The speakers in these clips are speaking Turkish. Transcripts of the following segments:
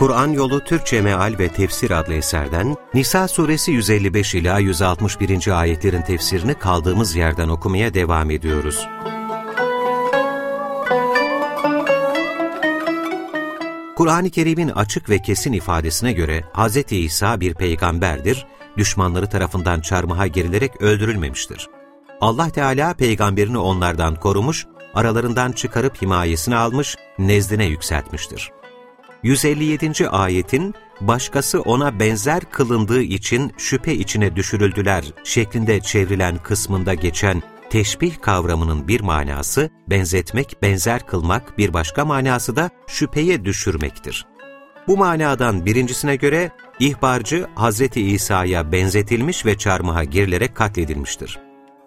Kur'an Yolu Türkçe Meal ve Tefsir adlı eserden Nisa suresi 155 ila 161. ayetlerin tefsirini kaldığımız yerden okumaya devam ediyoruz. Kur'an-ı Kerim'in açık ve kesin ifadesine göre Hz. İsa bir peygamberdir, düşmanları tarafından çarmıha gerilerek öldürülmemiştir. Allah Teala peygamberini onlardan korumuş, aralarından çıkarıp himayesine almış, nezdine yükseltmiştir. 157. ayetin başkası ona benzer kılındığı için şüphe içine düşürüldüler şeklinde çevrilen kısmında geçen teşbih kavramının bir manası, benzetmek, benzer kılmak, bir başka manası da şüpheye düşürmektir. Bu manadan birincisine göre ihbarcı Hz. İsa'ya benzetilmiş ve çarmıha gerilerek katledilmiştir.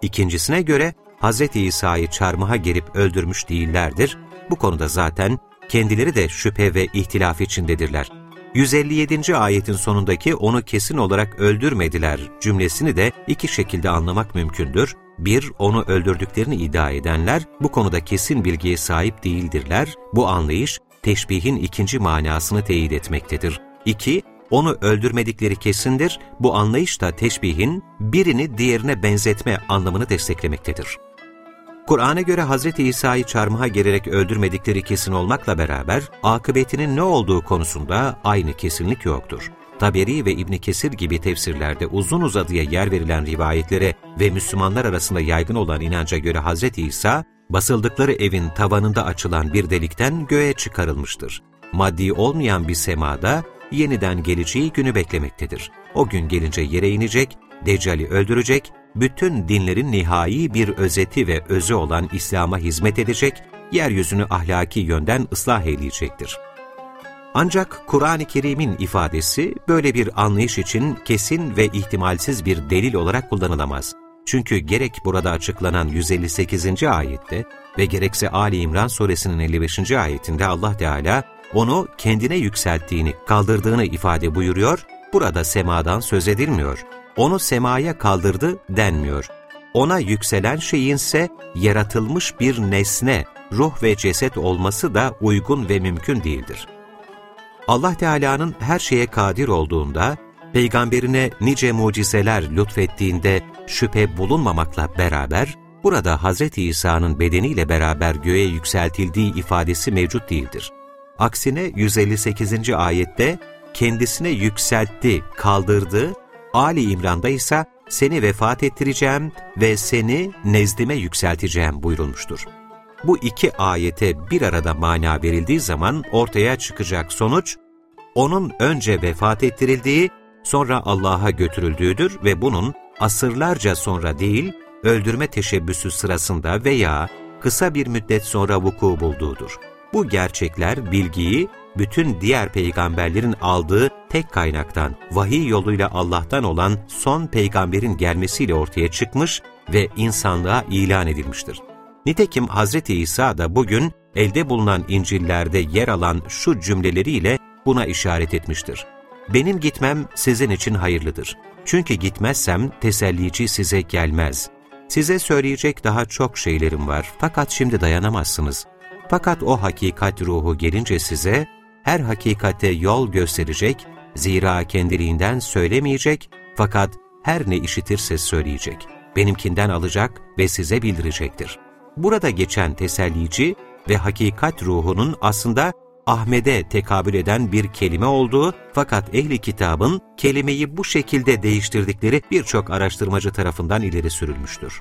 İkincisine göre Hz. İsa'yı çarmıha gerip öldürmüş değillerdir. Bu konuda zaten kendileri de şüphe ve ihtilaf içindedirler. 157. ayetin sonundaki onu kesin olarak öldürmediler cümlesini de iki şekilde anlamak mümkündür. Bir, onu öldürdüklerini iddia edenler bu konuda kesin bilgiye sahip değildirler. Bu anlayış teşbihin ikinci manasını teyit etmektedir. İki, onu öldürmedikleri kesindir. Bu anlayış da teşbihin birini diğerine benzetme anlamını desteklemektedir. Kur'an'a göre Hz. İsa'yı çarmıha gererek öldürmedikleri kesin olmakla beraber, akıbetinin ne olduğu konusunda aynı kesinlik yoktur. Taberi ve İbni Kesir gibi tefsirlerde uzun uzadıya yer verilen rivayetlere ve Müslümanlar arasında yaygın olan inanca göre Hz. İsa, basıldıkları evin tavanında açılan bir delikten göğe çıkarılmıştır. Maddi olmayan bir semada yeniden geleceği günü beklemektedir. O gün gelince yere inecek, Deccal'i öldürecek bütün dinlerin nihai bir özeti ve özü olan İslam'a hizmet edecek, yeryüzünü ahlaki yönden ıslah eyleyecektir. Ancak Kur'an-ı Kerim'in ifadesi böyle bir anlayış için kesin ve ihtimalsiz bir delil olarak kullanılamaz. Çünkü gerek burada açıklanan 158. ayette ve gerekse Ali İmran suresinin 55. ayetinde Allah Teala onu kendine yükselttiğini, kaldırdığını ifade buyuruyor, burada semadan söz edilmiyor onu semaya kaldırdı denmiyor. Ona yükselen şeyinse yaratılmış bir nesne, ruh ve ceset olması da uygun ve mümkün değildir. Allah Teala'nın her şeye kadir olduğunda, peygamberine nice mucizeler lütfettiğinde şüphe bulunmamakla beraber, burada Hz. İsa'nın bedeniyle beraber göğe yükseltildiği ifadesi mevcut değildir. Aksine 158. ayette kendisine yükseltti, kaldırdı Ali İmran'da ise seni vefat ettireceğim ve seni nezdime yükselteceğim buyurulmuştur. Bu iki ayete bir arada mana verildiği zaman ortaya çıkacak sonuç, onun önce vefat ettirildiği, sonra Allah'a götürüldüğüdür ve bunun asırlarca sonra değil, öldürme teşebbüsü sırasında veya kısa bir müddet sonra vuku bulduğudur. Bu gerçekler bilgiyi bütün diğer peygamberlerin aldığı tek kaynaktan, vahiy yoluyla Allah'tan olan son peygamberin gelmesiyle ortaya çıkmış ve insanlığa ilan edilmiştir. Nitekim Hz. İsa da bugün elde bulunan İncil'lerde yer alan şu cümleleriyle buna işaret etmiştir. Benim gitmem sizin için hayırlıdır. Çünkü gitmezsem tesellici size gelmez. Size söyleyecek daha çok şeylerim var fakat şimdi dayanamazsınız. Fakat o hakikat ruhu gelince size her hakikate yol gösterecek, zira kendiliğinden söylemeyecek fakat her ne işitirse söyleyecek. Benimkinden alacak ve size bildirecektir. Burada geçen tesellici ve hakikat ruhunun aslında Ahmet'e tekabül eden bir kelime olduğu fakat ehli kitabın kelimeyi bu şekilde değiştirdikleri birçok araştırmacı tarafından ileri sürülmüştür.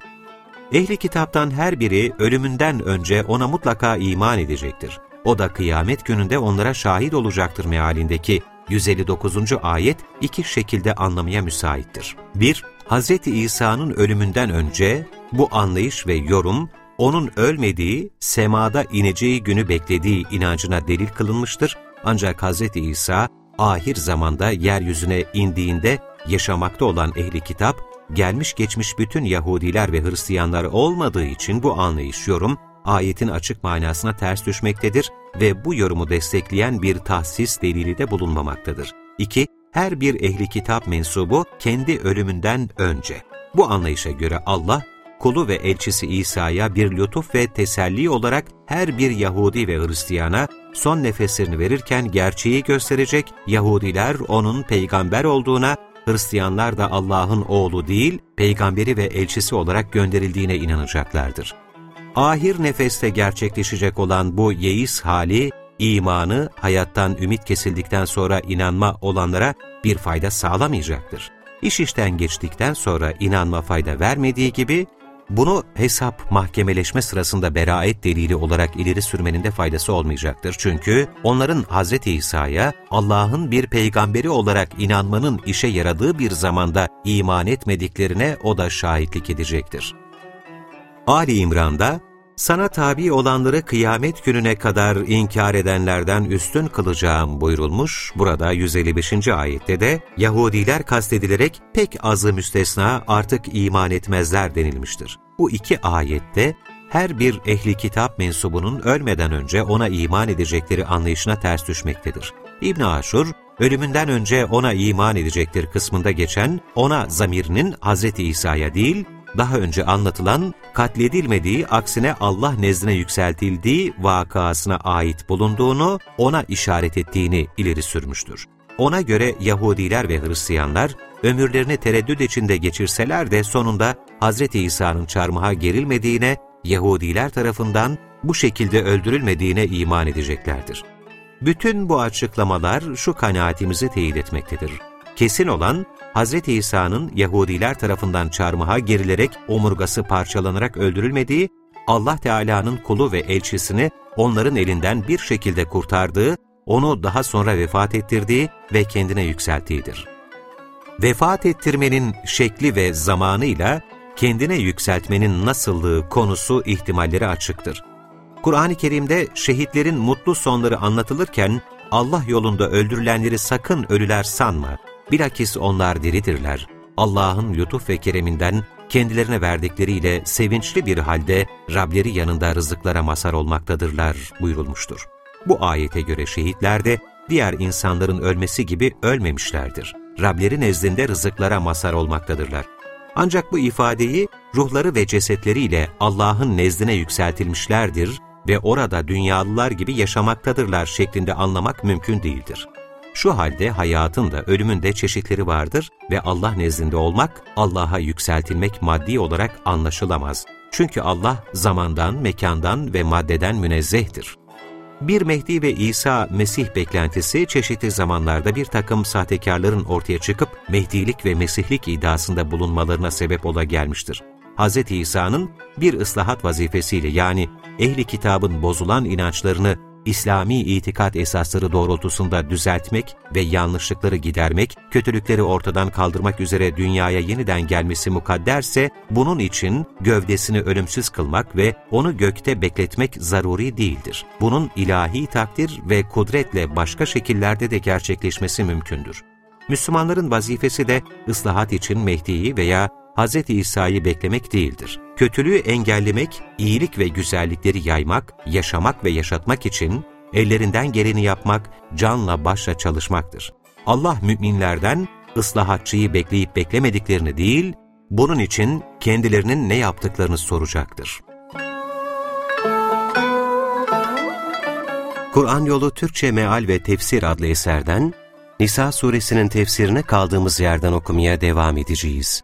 Ehli kitaptan her biri ölümünden önce ona mutlaka iman edecektir. O da kıyamet gününde onlara şahit olacaktır mealindeki 159. ayet iki şekilde anlamaya müsaittir. 1. Hz. İsa'nın ölümünden önce bu anlayış ve yorum, onun ölmediği, semada ineceği günü beklediği inancına delil kılınmıştır. Ancak Hz. İsa, ahir zamanda yeryüzüne indiğinde yaşamakta olan ehli kitap, gelmiş geçmiş bütün Yahudiler ve Hristiyanlar olmadığı için bu anlayış yorum, ayetin açık manasına ters düşmektedir ve bu yorumu destekleyen bir tahsis delili de bulunmamaktadır. 2. Her bir ehli kitap mensubu kendi ölümünden önce. Bu anlayışa göre Allah, kulu ve elçisi İsa'ya bir lütuf ve teselli olarak her bir Yahudi ve Hristiyana son nefeslerini verirken gerçeği gösterecek, Yahudiler onun peygamber olduğuna, Hristiyanlar da Allah'ın oğlu değil, peygamberi ve elçisi olarak gönderildiğine inanacaklardır. Ahir nefeste gerçekleşecek olan bu yeis hali, imanı hayattan ümit kesildikten sonra inanma olanlara bir fayda sağlamayacaktır. İş işten geçtikten sonra inanma fayda vermediği gibi, bunu hesap mahkemeleşme sırasında beraat delili olarak ileri sürmenin de faydası olmayacaktır. Çünkü onların Hz. İsa'ya Allah'ın bir peygamberi olarak inanmanın işe yaradığı bir zamanda iman etmediklerine o da şahitlik edecektir. Ali İmran'da sana tabi olanları kıyamet gününe kadar inkar edenlerden üstün kılacağım buyurulmuş. Burada 155. ayette de Yahudiler kastedilerek pek azı müstesna artık iman etmezler denilmiştir. Bu iki ayette her bir ehli kitap mensubunun ölmeden önce ona iman edecekleri anlayışına ters düşmektedir. İbn Aşur, ölümünden önce ona iman edecektir kısmında geçen ona zamirinin Hz. İsa'ya değil, daha önce anlatılan katledilmediği aksine Allah nezdine yükseltildiği vakasına ait bulunduğunu ona işaret ettiğini ileri sürmüştür. Ona göre Yahudiler ve Hristiyanlar ömürlerini tereddüt içinde geçirseler de sonunda Hz. İsa'nın çarmıha gerilmediğine, Yahudiler tarafından bu şekilde öldürülmediğine iman edeceklerdir. Bütün bu açıklamalar şu kanaatimizi teyit etmektedir. Kesin olan, Hz. İsa'nın Yahudiler tarafından çarmıha gerilerek omurgası parçalanarak öldürülmediği, Allah Teala'nın kulu ve elçisini onların elinden bir şekilde kurtardığı, onu daha sonra vefat ettirdiği ve kendine yükselttiğidir. Vefat ettirmenin şekli ve zamanıyla kendine yükseltmenin nasıllığı konusu ihtimalleri açıktır. Kur'an-ı Kerim'de şehitlerin mutlu sonları anlatılırken Allah yolunda öldürülenleri sakın ölüler sanma, Bilakis onlar diridirler. Allah'ın lütuf ve kereminden kendilerine verdikleriyle sevinçli bir halde Rableri yanında rızıklara mazhar olmaktadırlar buyurulmuştur. Bu ayete göre şehitler de diğer insanların ölmesi gibi ölmemişlerdir. Rableri nezdinde rızıklara mazhar olmaktadırlar. Ancak bu ifadeyi ruhları ve cesetleriyle Allah'ın nezdine yükseltilmişlerdir ve orada dünyalılar gibi yaşamaktadırlar şeklinde anlamak mümkün değildir. Şu halde hayatın da ölümün de çeşitleri vardır ve Allah nezdinde olmak, Allah'a yükseltilmek maddi olarak anlaşılamaz. Çünkü Allah zamandan, mekandan ve maddeden münezzehtir. Bir Mehdi ve İsa Mesih beklentisi çeşitli zamanlarda bir takım sahtekarların ortaya çıkıp Mehdilik ve Mesihlik iddiasında bulunmalarına sebep ola gelmiştir. Hz. İsa'nın bir ıslahat vazifesiyle yani ehli kitabın bozulan inançlarını İslami itikat esasları doğrultusunda düzeltmek ve yanlışlıkları gidermek, kötülükleri ortadan kaldırmak üzere dünyaya yeniden gelmesi mukadderse, bunun için gövdesini ölümsüz kılmak ve onu gökte bekletmek zaruri değildir. Bunun ilahi takdir ve kudretle başka şekillerde de gerçekleşmesi mümkündür. Müslümanların vazifesi de ıslahat için Mehdi'yi veya Hz. İsa'yı beklemek değildir. Kötülüğü engellemek, iyilik ve güzellikleri yaymak, yaşamak ve yaşatmak için ellerinden geleni yapmak, canla başla çalışmaktır. Allah müminlerden ıslahatçıyı bekleyip beklemediklerini değil, bunun için kendilerinin ne yaptıklarını soracaktır. Kur'an Yolu Türkçe Meal ve Tefsir adlı eserden Nisa suresinin tefsirine kaldığımız yerden okumaya devam edeceğiz.